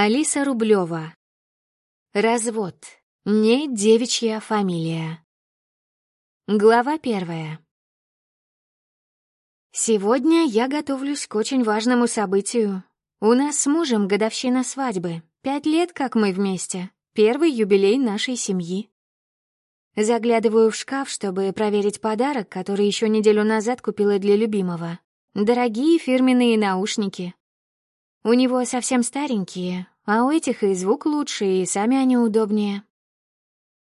Алиса Рублева. Развод. Не девичья фамилия. Глава первая. Сегодня я готовлюсь к очень важному событию. У нас с мужем годовщина свадьбы. Пять лет, как мы вместе. Первый юбилей нашей семьи. Заглядываю в шкаф, чтобы проверить подарок, который еще неделю назад купила для любимого. Дорогие фирменные наушники, у него совсем старенькие, а у этих и звук лучше, и сами они удобнее.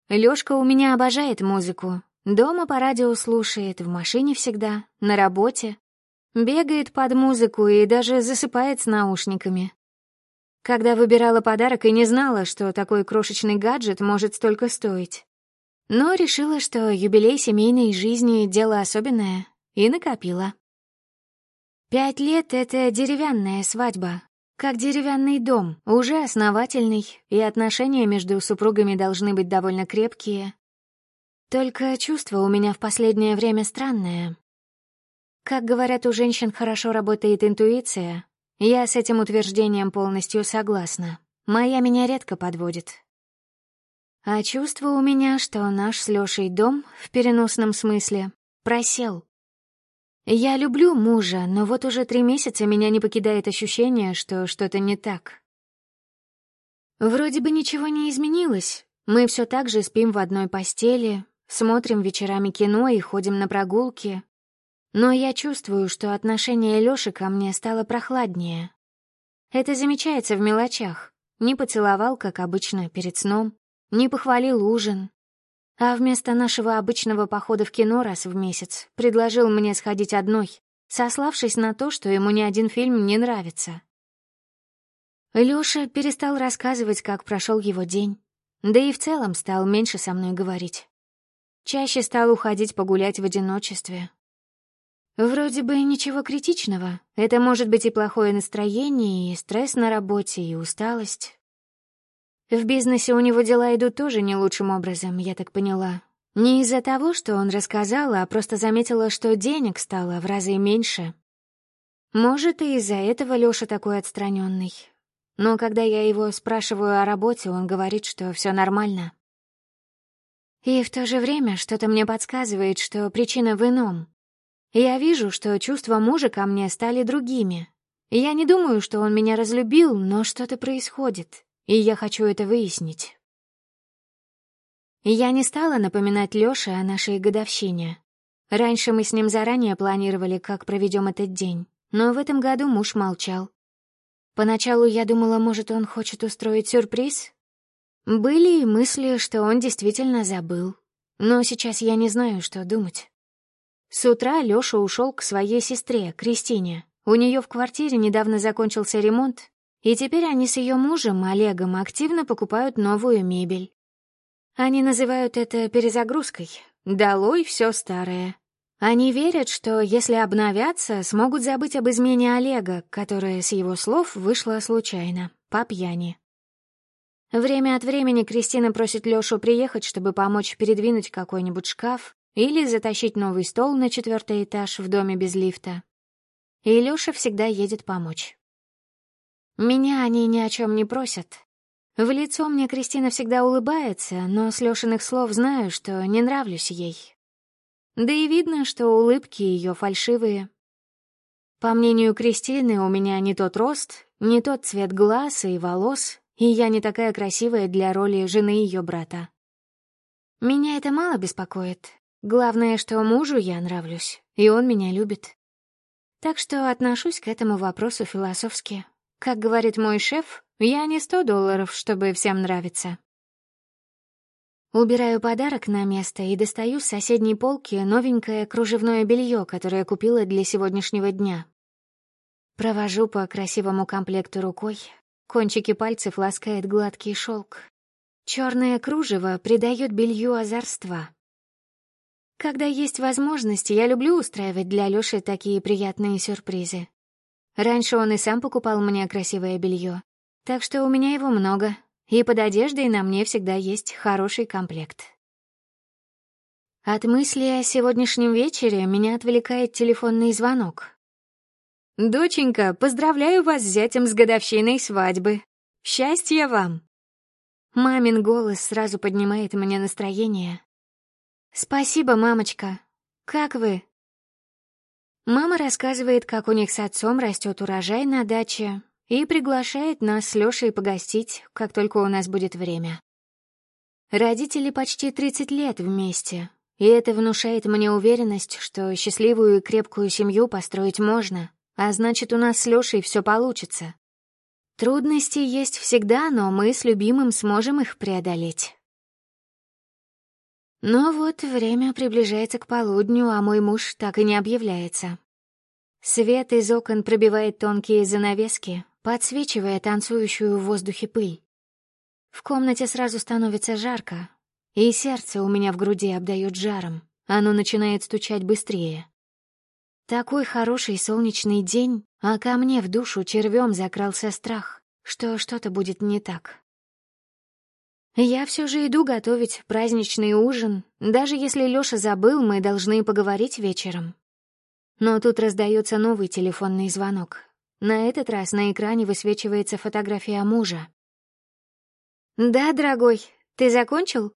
Лёшка у меня обожает музыку. Дома по радио слушает, в машине всегда, на работе. Бегает под музыку и даже засыпает с наушниками. Когда выбирала подарок и не знала, что такой крошечный гаджет может столько стоить. Но решила, что юбилей семейной жизни — дело особенное, и накопила. Пять лет — это деревянная свадьба, как деревянный дом, уже основательный, и отношения между супругами должны быть довольно крепкие. Только чувство у меня в последнее время странное. Как говорят, у женщин хорошо работает интуиция. Я с этим утверждением полностью согласна. Моя меня редко подводит. А чувство у меня, что наш с Лёшей дом, в переносном смысле, просел. Я люблю мужа, но вот уже три месяца меня не покидает ощущение, что что-то не так. Вроде бы ничего не изменилось. Мы все так же спим в одной постели, смотрим вечерами кино и ходим на прогулки. Но я чувствую, что отношение Лёши ко мне стало прохладнее. Это замечается в мелочах. Не поцеловал, как обычно, перед сном, не похвалил ужин, а вместо нашего обычного похода в кино раз в месяц предложил мне сходить одной, сославшись на то, что ему ни один фильм не нравится. Лёша перестал рассказывать, как прошел его день, да и в целом стал меньше со мной говорить. Чаще стал уходить погулять в одиночестве. Вроде бы ничего критичного. Это может быть и плохое настроение, и стресс на работе, и усталость. В бизнесе у него дела идут тоже не лучшим образом, я так поняла. Не из-за того, что он рассказал, а просто заметила, что денег стало в разы меньше. Может, и из-за этого Лёша такой отстраненный. Но когда я его спрашиваю о работе, он говорит, что все нормально. И в то же время что-то мне подсказывает, что причина в ином. Я вижу, что чувства мужа ко мне стали другими. Я не думаю, что он меня разлюбил, но что-то происходит и я хочу это выяснить. Я не стала напоминать Лёше о нашей годовщине. Раньше мы с ним заранее планировали, как проведем этот день, но в этом году муж молчал. Поначалу я думала, может, он хочет устроить сюрприз. Были и мысли, что он действительно забыл. Но сейчас я не знаю, что думать. С утра Лёша ушел к своей сестре, Кристине. У нее в квартире недавно закончился ремонт, и теперь они с ее мужем, Олегом, активно покупают новую мебель. Они называют это перезагрузкой. Долой все старое. Они верят, что если обновятся, смогут забыть об измене Олега, которая, с его слов, вышла случайно, по пьяни. Время от времени Кристина просит Лёшу приехать, чтобы помочь передвинуть какой-нибудь шкаф или затащить новый стол на четвертый этаж в доме без лифта. И Лёша всегда едет помочь. Меня они ни о чем не просят. В лицо мне Кристина всегда улыбается, но с Лёшиных слов знаю, что не нравлюсь ей. Да и видно, что улыбки ее фальшивые. По мнению Кристины, у меня не тот рост, не тот цвет глаз и волос, и я не такая красивая для роли жены ее брата. Меня это мало беспокоит. Главное, что мужу я нравлюсь, и он меня любит. Так что отношусь к этому вопросу философски. Как говорит мой шеф, я не сто долларов, чтобы всем нравиться. Убираю подарок на место и достаю с соседней полки новенькое кружевное белье, которое купила для сегодняшнего дня. Провожу по красивому комплекту рукой. Кончики пальцев ласкает гладкий шелк. Черное кружево придает белью озорства. Когда есть возможность, я люблю устраивать для Лёши такие приятные сюрпризы. Раньше он и сам покупал мне красивое белье, так что у меня его много, и под одеждой на мне всегда есть хороший комплект. От мысли о сегодняшнем вечере меня отвлекает телефонный звонок. «Доченька, поздравляю вас с зятем с годовщиной свадьбы. Счастья вам!» Мамин голос сразу поднимает мне настроение. «Спасибо, мамочка. Как вы?» Мама рассказывает, как у них с отцом растет урожай на даче, и приглашает нас с Лёшей погостить, как только у нас будет время. Родители почти 30 лет вместе, и это внушает мне уверенность, что счастливую и крепкую семью построить можно, а значит, у нас с Лёшей всё получится. Трудности есть всегда, но мы с любимым сможем их преодолеть. Но вот время приближается к полудню, а мой муж так и не объявляется. Свет из окон пробивает тонкие занавески, подсвечивая танцующую в воздухе пыль. В комнате сразу становится жарко, и сердце у меня в груди обдает жаром. Оно начинает стучать быстрее. Такой хороший солнечный день, а ко мне в душу червем закрался страх, что что-то будет не так. Я все же иду готовить праздничный ужин. Даже если Лёша забыл, мы должны поговорить вечером. Но тут раздается новый телефонный звонок. На этот раз на экране высвечивается фотография мужа. «Да, дорогой, ты закончил?»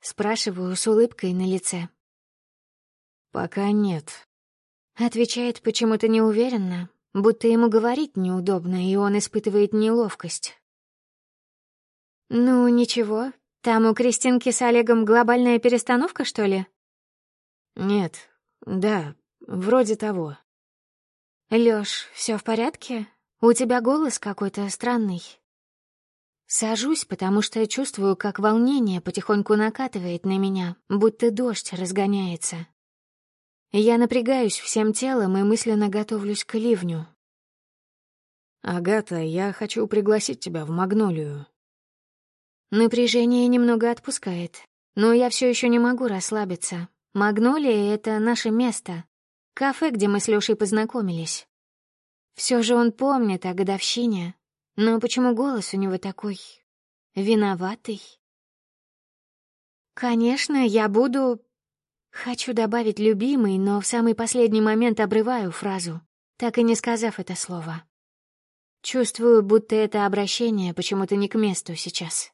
Спрашиваю с улыбкой на лице. «Пока нет», — отвечает почему-то неуверенно, будто ему говорить неудобно, и он испытывает неловкость. «Ну, ничего. Там у Кристинки с Олегом глобальная перестановка, что ли?» «Нет. Да, вроде того». «Лёш, всё в порядке? У тебя голос какой-то странный». Сажусь, потому что чувствую, как волнение потихоньку накатывает на меня, будто дождь разгоняется. Я напрягаюсь всем телом и мысленно готовлюсь к ливню. «Агата, я хочу пригласить тебя в Магнолию». Напряжение немного отпускает, но я все еще не могу расслабиться. Магнолия — это наше место, кафе, где мы с Лешей познакомились. Все же он помнит о годовщине, но почему голос у него такой... виноватый? Конечно, я буду... Хочу добавить «любимый», но в самый последний момент обрываю фразу, так и не сказав это слово. Чувствую, будто это обращение почему-то не к месту сейчас.